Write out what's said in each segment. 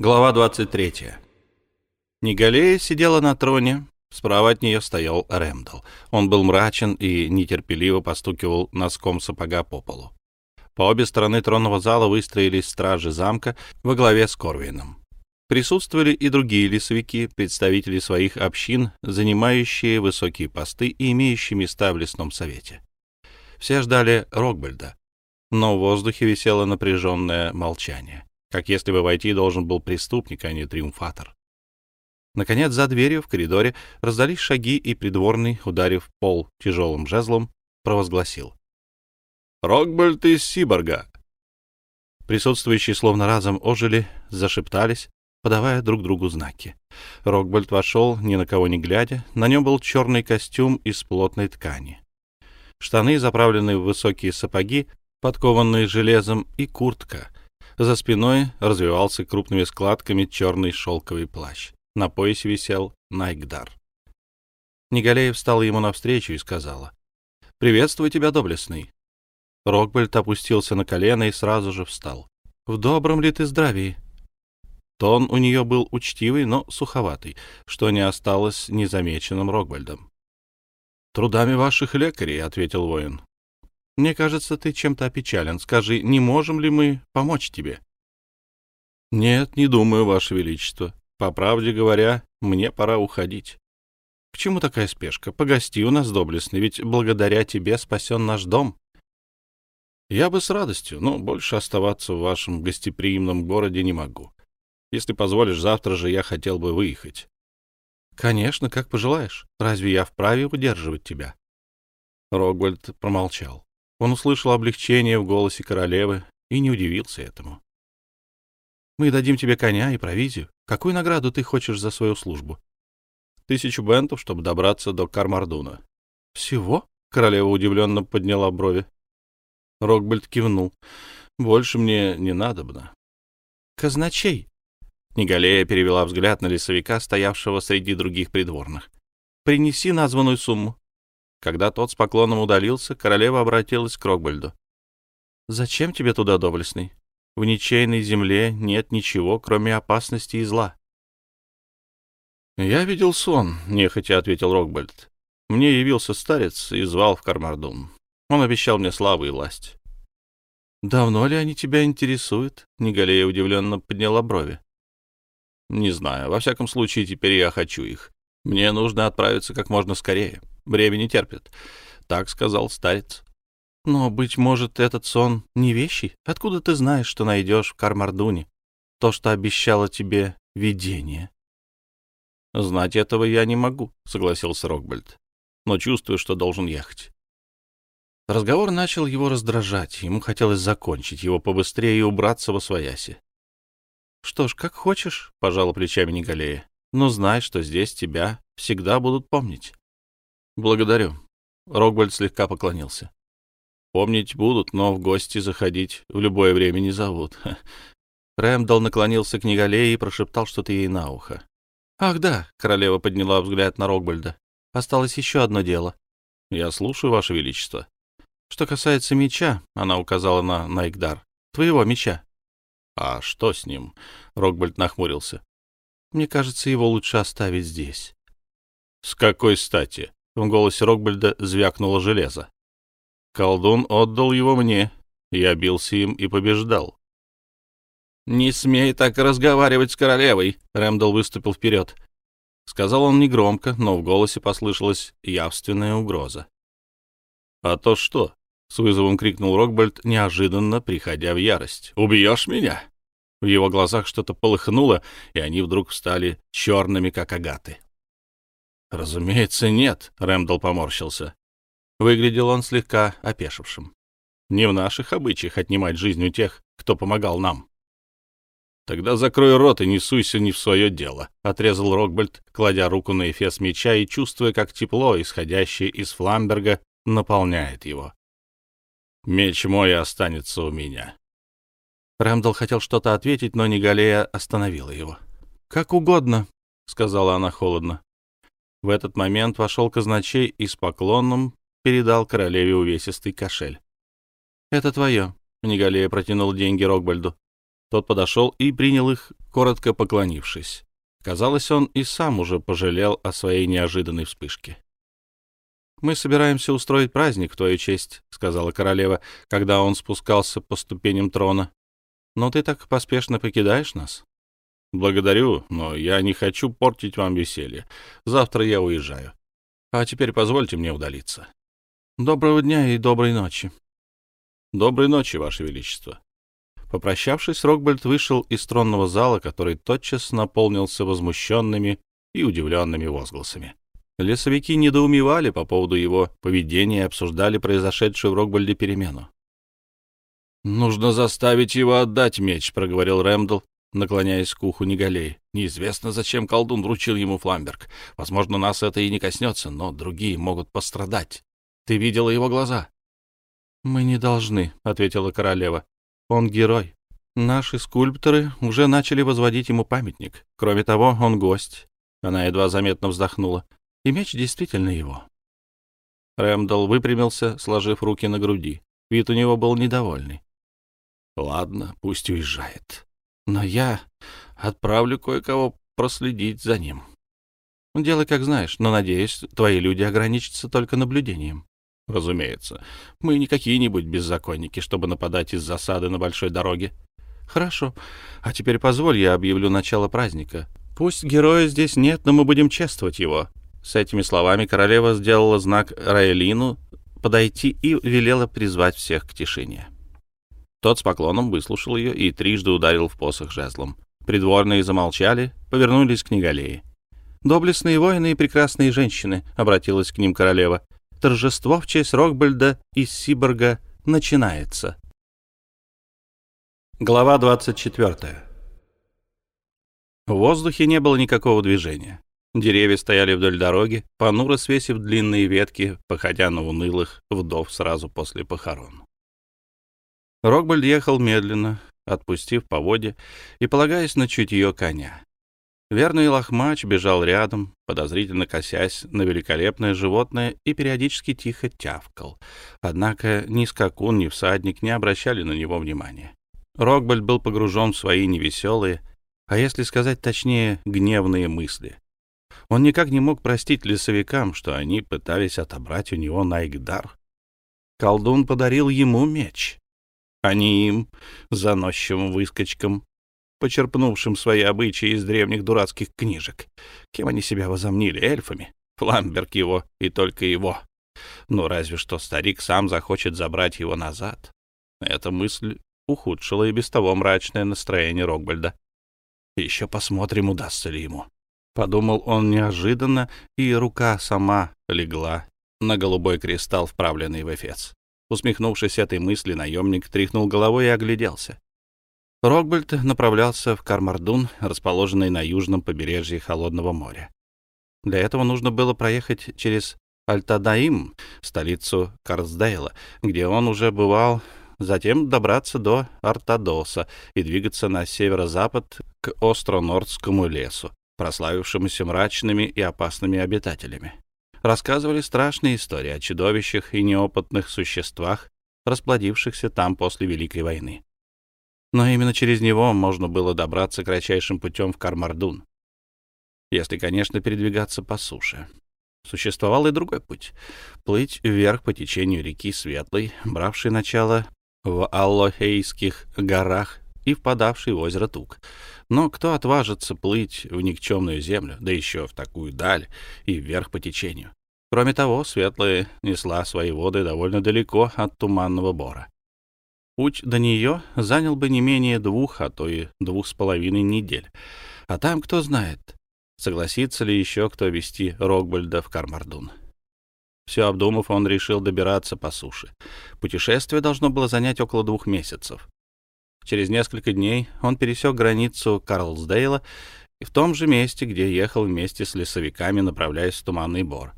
Глава 23. Негалея сидела на троне. Справа от нее стоял Рэмдал. Он был мрачен и нетерпеливо постукивал носком сапога по полу. По обе стороны тронного зала выстроились стражи замка во главе с Корвином. Присутствовали и другие лесовики, представители своих общин, занимающие высокие посты и имеющие места в лесном совете. Все ждали Рокбельда, но в воздухе висело напряженное молчание как если бы войти должен был преступник, а не триумфатор. Наконец, за дверью в коридоре раздались шаги, и придворный, ударив пол тяжелым жезлом, провозгласил. «Рокбольд из Сиборга!» Присутствующие словно разом ожили, зашептались, подавая друг другу знаки. Рокбольд вошел, ни на кого не глядя. На нем был черный костюм из плотной ткани. Штаны, заправленные в высокие сапоги, подкованные железом, и куртка, за спиной развивался крупными складками черный шелковый плащ. На поясе висел Найгдар. Негалеев встала ему навстречу и сказала. «Приветствую тебя, доблестный». Рокбельт опустился на колено и сразу же встал. «В добром ли ты здравии?» Тон у нее был учтивый, но суховатый, что не осталось незамеченным Рокбельдом. «Трудами ваших лекарей», — ответил воин. Мне кажется, ты чем-то опечален. Скажи, не можем ли мы помочь тебе? — Нет, не думаю, Ваше Величество. По правде говоря, мне пора уходить. — К чему такая спешка? Погости у нас, доблестный, ведь благодаря тебе спасен наш дом. — Я бы с радостью, но больше оставаться в вашем гостеприимном городе не могу. Если позволишь, завтра же я хотел бы выехать. — Конечно, как пожелаешь. Разве я вправе удерживать тебя? Рогвальд промолчал. Он услышал облегчение в голосе королевы и не удивился этому. «Мы дадим тебе коня и провизию. Какую награду ты хочешь за свою службу?» «Тысячу бентов, чтобы добраться до Кармардуна». «Всего?» — королева удивленно подняла брови. Рокбальд кивнул. «Больше мне не надобно». «Казначей!» Негалея перевела взгляд на лесовика, стоявшего среди других придворных. «Принеси названную сумму». Когда тот с поклоном удалился, королева обратилась к Рокбальду. «Зачем тебе туда, доблестный? В ничейной земле нет ничего, кроме опасности и зла». «Я видел сон», — нехотя ответил Рокбальд. «Мне явился старец и звал в Кармардун. Он обещал мне славу и власть». «Давно ли они тебя интересуют?» — Негалея удивленно подняла брови. «Не знаю. Во всяком случае, теперь я хочу их. Мне нужно отправиться как можно скорее. Время не терпит. Так сказал старец. Но, быть может, этот сон не вещий? Откуда ты знаешь, что найдешь в Кармардуне то, что обещало тебе видение? Знать этого я не могу, согласился Рокбальд. Но чувствую, что должен ехать. Разговор начал его раздражать. Ему хотелось закончить его побыстрее и убраться во свояси. — Что ж, как хочешь, — пожала плечами Николея но знай, что здесь тебя всегда будут помнить. — Благодарю. Роквальд слегка поклонился. — Помнить будут, но в гости заходить в любое время не зовут. Рэмдал наклонился к Негалее и прошептал что-то ей на ухо. — Ах да, — королева подняла взгляд на Рокбальда. — Осталось еще одно дело. — Я слушаю, Ваше Величество. — Что касается меча, — она указала на Найкдар, — твоего меча. — А что с ним? — Рокбальд нахмурился. Мне кажется, его лучше оставить здесь. — С какой стати? — в голосе Рокбальда звякнуло железо. Колдун отдал его мне. Я бился им и побеждал. «Не смей так разговаривать с королевой!» — Рэмдал выступил вперед. Сказал он негромко, но в голосе послышалась явственная угроза. «А то что?» — с вызовом крикнул Рокбальд, неожиданно приходя в ярость. «Убьешь меня?» В его глазах что-то полыхнуло, и они вдруг стали черными, как агаты. «Разумеется, нет», — Рэмдал поморщился. Выглядел он слегка опешившим. «Не в наших обычаях отнимать жизнь у тех, кто помогал нам». «Тогда закрой рот и не суйся не в свое дело», — отрезал Рокбальд, кладя руку на эфес меча и чувствуя, как тепло, исходящее из Фламберга, наполняет его. «Меч мой останется у меня. Рэмдал хотел что-то ответить, но Негалея остановила его. «Как угодно», — сказала она холодно. В этот момент вошел казначей и с поклоном передал королеве увесистый кошель. «Это твое», — Негалея протянул деньги Рокбальду. Тот подошел и принял их коротко поклонившись. Казалось, он и сам уже пожалел о своей неожиданной вспышке. «Мы собираемся устроить праздник в твою честь», — сказала королева, когда он спускался по ступеням трона. «Но ты так поспешно покидаешь нас?» «Благодарю, но я не хочу портить вам веселье. Завтра я уезжаю. А теперь позвольте мне удалиться». «Доброго дня и доброй ночи». «Доброй ночи, Ваше Величество». Попрощавшись, Рокбольд вышел из тронного зала, который тотчас наполнился возмущенными и удивленными возгласами. Лесовики недоумевали по поводу его поведения и обсуждали произошедшую в Рокбольде перемену. «Нужно заставить его отдать меч», — проговорил Рэмдл, наклоняясь к уху Негалей. «Неизвестно, зачем колдун вручил ему фламберг. Возможно, нас это и не коснется, но другие могут пострадать. Ты видела его глаза?» «Мы не должны», — ответила королева. «Он герой. Наши скульпторы уже начали возводить ему памятник. Кроме того, он гость». Она едва заметно вздохнула и меч действительно его. Рэмдал выпрямился, сложив руки на груди. Вид у него был недовольный. «Ладно, пусть уезжает. Но я отправлю кое-кого проследить за ним. Делай, как знаешь, но, надеюсь, твои люди ограничатся только наблюдением. Разумеется, мы не какие-нибудь беззаконники, чтобы нападать из засады на большой дороге. Хорошо. А теперь позволь, я объявлю начало праздника. Пусть героя здесь нет, но мы будем чествовать его. С этими словами королева сделала знак Раэлину подойти и велела призвать всех к тишине. Тот с поклоном выслушал ее и трижды ударил в посох жезлом. Придворные замолчали, повернулись к Негалее. «Доблестные воины и прекрасные женщины», — обратилась к ним королева. «Торжество в честь Рокбальда из Сиборга начинается». Глава 24. В воздухе не было никакого движения. Деревья стояли вдоль дороги, понуро свесив длинные ветки, походя на унылых вдов сразу после похорон. Рокбольд ехал медленно, отпустив поводья и полагаясь на чутье коня. Верный лохмач бежал рядом, подозрительно косясь на великолепное животное и периодически тихо тявкал. Однако ни скакун, ни всадник не обращали на него внимания. Рокбольд был погружен в свои невеселые, а если сказать точнее, гневные мысли. Он никак не мог простить лесовикам, что они пытались отобрать у него Найгдар. Колдун подарил ему меч, а не им, заносчивым выскочкам, почерпнувшим свои обычаи из древних дурацких книжек. Кем они себя возомнили? Эльфами? Фламберг его и только его. Ну, разве что старик сам захочет забрать его назад. Эта мысль ухудшила и без того мрачное настроение Рокбальда. Еще посмотрим, удастся ли ему. Подумал он неожиданно, и рука сама легла на голубой кристалл, вправленный в эфес. Усмехнувшись этой мысли, наемник тряхнул головой и огляделся. Рокбальд направлялся в Кармардун, расположенный на южном побережье Холодного моря. Для этого нужно было проехать через Альтадаим, столицу Карсдейла, где он уже бывал, затем добраться до Артадоса и двигаться на северо-запад к Остро-Нордскому лесу, прославившемуся мрачными и опасными обитателями. Рассказывали страшные истории о чудовищах и неопытных существах, расплодившихся там после Великой войны. Но именно через него можно было добраться кратчайшим путем в Кармардун, если, конечно, передвигаться по суше. Существовал и другой путь — плыть вверх по течению реки Светлой, бравшей начало в Аллохейских горах и впадавший в озеро Тук. Но кто отважится плыть в никчемную землю, да еще в такую даль и вверх по течению? Кроме того, Светлая несла свои воды довольно далеко от Туманного Бора. Путь до нее занял бы не менее двух, а то и двух с половиной недель. А там кто знает, согласится ли еще кто вести Рокбольда в Кармардун. Все обдумав, он решил добираться по суше. Путешествие должно было занять около двух месяцев. Через несколько дней он пересек границу Карлсдейла и в том же месте, где ехал вместе с лесовиками, направляясь в Туманный Бор.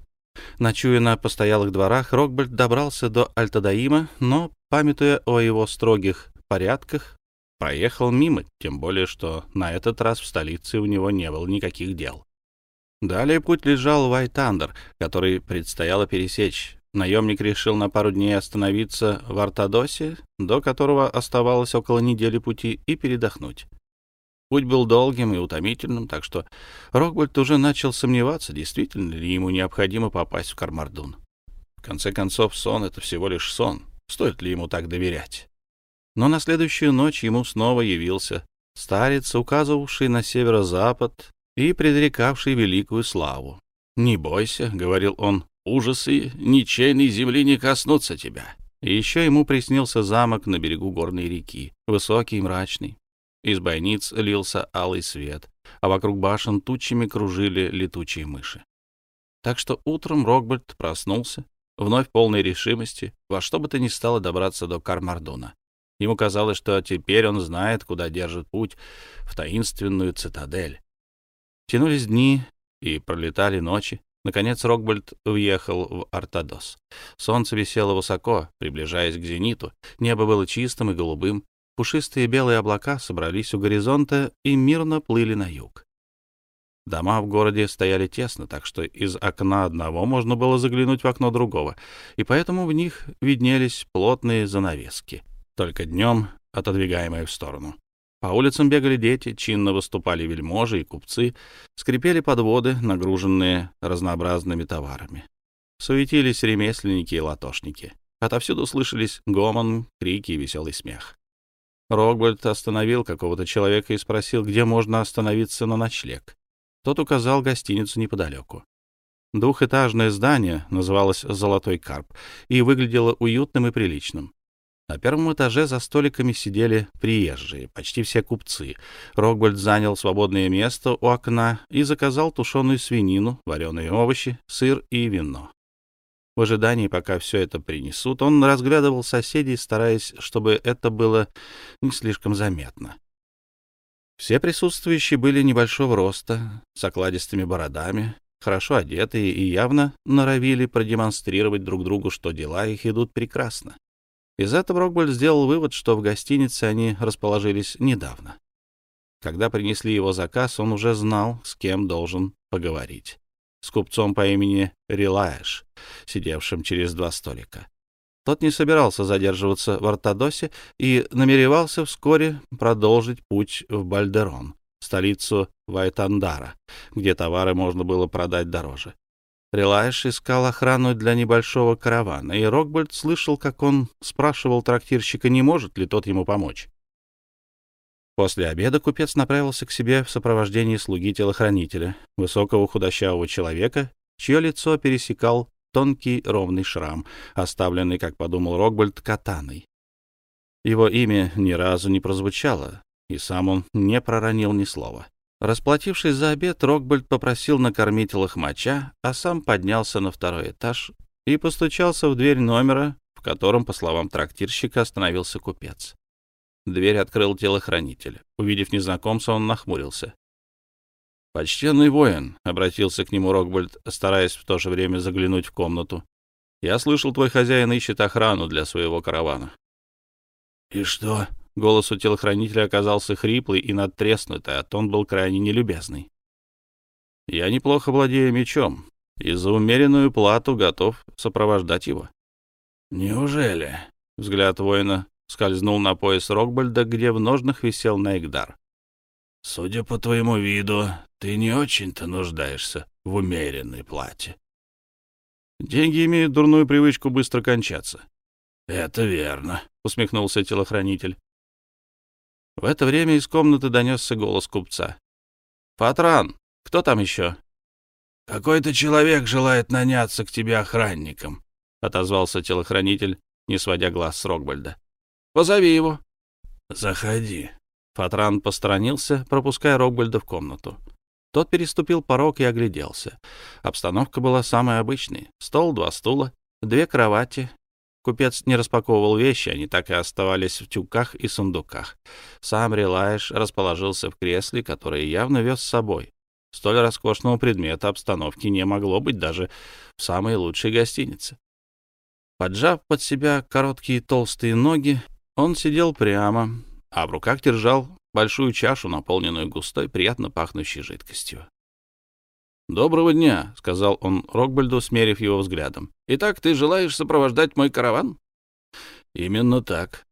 Ночуя на постоялых дворах, Рокбальд добрался до Альтадаима, но, памятуя о его строгих порядках, проехал мимо, тем более, что на этот раз в столице у него не было никаких дел. Далее путь лежал в Айтандер, который предстояло пересечь, наемник решил на пару дней остановиться в Артадосе, до которого оставалось около недели пути, и передохнуть. Путь был долгим и утомительным, так что Рокбольд уже начал сомневаться, действительно ли ему необходимо попасть в Кармардун. В конце концов, сон — это всего лишь сон. Стоит ли ему так доверять? Но на следующую ночь ему снова явился старец, указывавший на северо-запад и предрекавший великую славу. «Не бойся», — говорил он, — «ужасы ничейной земли не коснутся тебя». Еще ему приснился замок на берегу горной реки, высокий и мрачный. Из бойниц лился алый свет, а вокруг башен тучами кружили летучие мыши. Так что утром Рокберт проснулся, вновь полной решимости, во что бы то ни стало добраться до Кармардуна. Ему казалось, что теперь он знает, куда держит путь, в таинственную цитадель. Тянулись дни и пролетали ночи. Наконец Рокбольд въехал в Артадос. Солнце висело высоко, приближаясь к зениту. Небо было чистым и голубым. Пушистые белые облака собрались у горизонта и мирно плыли на юг. Дома в городе стояли тесно, так что из окна одного можно было заглянуть в окно другого, и поэтому в них виднелись плотные занавески, только днем отодвигаемые в сторону. По улицам бегали дети, чинно выступали вельможи и купцы, скрипели подводы, нагруженные разнообразными товарами. Суетились ремесленники и латошники. Отовсюду слышались гомон, крики и веселый смех. Рогвальд остановил какого-то человека и спросил, где можно остановиться на ночлег. Тот указал гостиницу неподалеку. Двухэтажное здание называлось «Золотой карп» и выглядело уютным и приличным. На первом этаже за столиками сидели приезжие, почти все купцы. Рогвальд занял свободное место у окна и заказал тушеную свинину, вареные овощи, сыр и вино. В ожидании, пока все это принесут, он разглядывал соседей, стараясь, чтобы это было не слишком заметно. Все присутствующие были небольшого роста, с окладистыми бородами, хорошо одетые и явно норовили продемонстрировать друг другу, что дела их идут прекрасно. Из этого Рокбольд сделал вывод, что в гостинице они расположились недавно. Когда принесли его заказ, он уже знал, с кем должен поговорить. С купцом по имени Рилаеш, сидевшим через два столика. Тот не собирался задерживаться в Ортодосе и намеревался вскоре продолжить путь в Бальдерон, столицу Вайтандара, где товары можно было продать дороже. Релайш искал охрану для небольшого каравана, и Рокбольд слышал, как он спрашивал трактирщика, не может ли тот ему помочь. После обеда купец направился к себе в сопровождении слуги-телохранителя, высокого худощавого человека, чье лицо пересекал тонкий ровный шрам, оставленный, как подумал Рокбольд, катаной. Его имя ни разу не прозвучало, и сам он не проронил ни слова. Расплатившись за обед, Рокбольд попросил накормить лохмача, а сам поднялся на второй этаж и постучался в дверь номера, в котором, по словам трактирщика, остановился купец. Дверь открыл телохранитель. Увидев незнакомца, он нахмурился. «Почтенный воин», — обратился к нему Рокбольд, стараясь в то же время заглянуть в комнату. «Я слышал, твой хозяин ищет охрану для своего каравана». «И что?» Голос у телохранителя оказался хриплый и надтреснутый, а тон был крайне нелюбезный. «Я неплохо владею мечом и за умеренную плату готов сопровождать его». «Неужели?» — взгляд воина скользнул на пояс Рокбальда, где в ножнах висел Найгдар. «Судя по твоему виду, ты не очень-то нуждаешься в умеренной плате». «Деньги имеют дурную привычку быстро кончаться». «Это верно», — усмехнулся телохранитель. В это время из комнаты донесся голос купца. «Патран, кто там еще?» «Какой-то человек желает наняться к тебе охранником», — отозвался телохранитель, не сводя глаз с Рокбальда. «Позови его». «Заходи». Фатран посторонился, пропуская Рокбальда в комнату. Тот переступил порог и огляделся. Обстановка была самой обычной. Стол, два стула, две кровати, Купец не распаковывал вещи, они так и оставались в тюках и сундуках. Сам Релаеш расположился в кресле, которое явно вез с собой. Столь роскошного предмета обстановки не могло быть даже в самой лучшей гостинице. Поджав под себя короткие толстые ноги, он сидел прямо, а в руках держал большую чашу, наполненную густой, приятно пахнущей жидкостью. «Доброго дня», — сказал он Рокбальду, смерив его взглядом. «Итак, ты желаешь сопровождать мой караван?» «Именно так.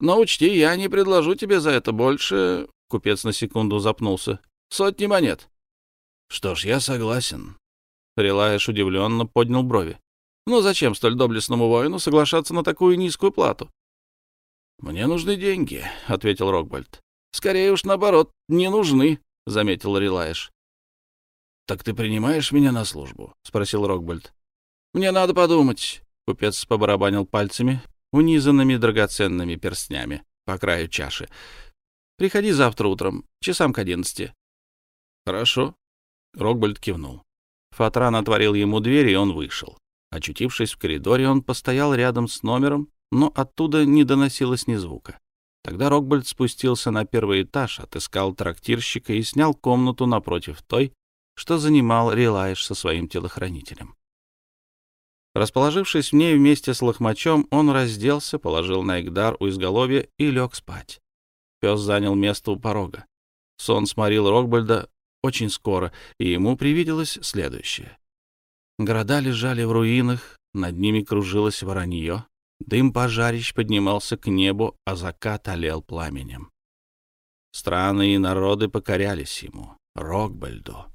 Но учти, я не предложу тебе за это больше Купец на секунду запнулся. «Сотни монет». «Что ж, я согласен». Релаеш удивленно поднял брови. «Ну зачем столь доблестному воину соглашаться на такую низкую плату?» «Мне нужны деньги», — ответил Рокбальд. «Скорее уж наоборот, не нужны», — заметил Релаеш. «Так ты принимаешь меня на службу?» — спросил Рокбальд. «Мне надо подумать», — купец побарабанил пальцами, унизанными драгоценными перстнями по краю чаши. «Приходи завтра утром, часам к одиннадцати». «Хорошо», — Рокбальд кивнул. Фатран отворил ему дверь, и он вышел. Очутившись в коридоре, он постоял рядом с номером, но оттуда не доносилось ни звука. Тогда Рокбальд спустился на первый этаж, отыскал трактирщика и снял комнату напротив той, что занимал Релайш со своим телохранителем. Расположившись в ней вместе с лохмачом, он разделся, положил на Игдар у изголовья и лег спать. Пес занял место у порога. Сон сморил Рокбальда очень скоро, и ему привиделось следующее. Города лежали в руинах, над ними кружилось воронье, дым пожарищ поднимался к небу, а закат олел пламенем. Страны и народы покорялись ему, Рокбальду.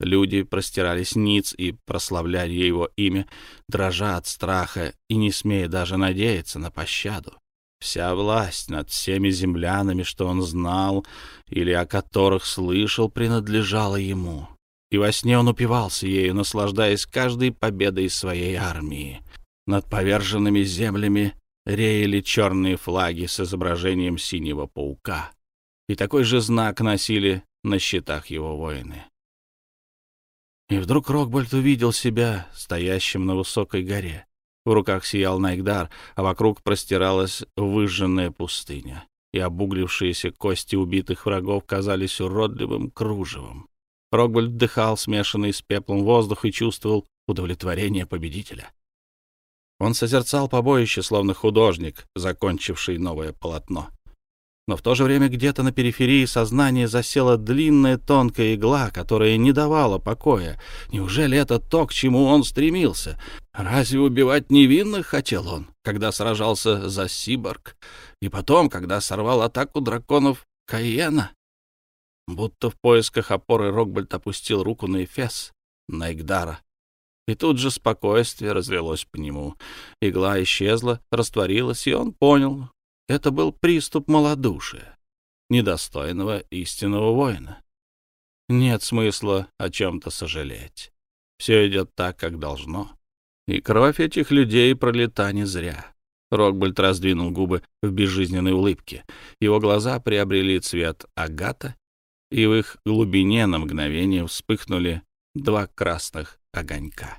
Люди простирались ниц и прославляли его имя, дрожа от страха и не смея даже надеяться на пощаду. Вся власть над всеми землянами, что он знал или о которых слышал, принадлежала ему. И во сне он упивался ею, наслаждаясь каждой победой своей армии. Над поверженными землями реяли черные флаги с изображением синего паука. И такой же знак носили на щитах его воины. И вдруг Рокбольд увидел себя стоящим на высокой горе. В руках сиял Найгдар, а вокруг простиралась выжженная пустыня, и обуглившиеся кости убитых врагов казались уродливым кружевом. Рокбольд вдыхал смешанный с пеплом воздух и чувствовал удовлетворение победителя. Он созерцал побоище, словно художник, закончивший новое полотно. Но в то же время где-то на периферии сознания засела длинная тонкая игла, которая не давала покоя. Неужели это то, к чему он стремился? Разве убивать невинных хотел он, когда сражался за Сиборг? И потом, когда сорвал атаку драконов Каена? Будто в поисках опоры Рокбальд опустил руку на Эфес, на Игдара. И тут же спокойствие разлилось по нему. Игла исчезла, растворилась, и он понял, это был приступ малодушия, недостойного истинного воина. Нет смысла о чем-то сожалеть. Все идет так, как должно. И кровь этих людей пролита не зря. Рокбольд раздвинул губы в безжизненной улыбке. Его глаза приобрели цвет агата, и в их глубине на мгновение вспыхнули два красных огонька.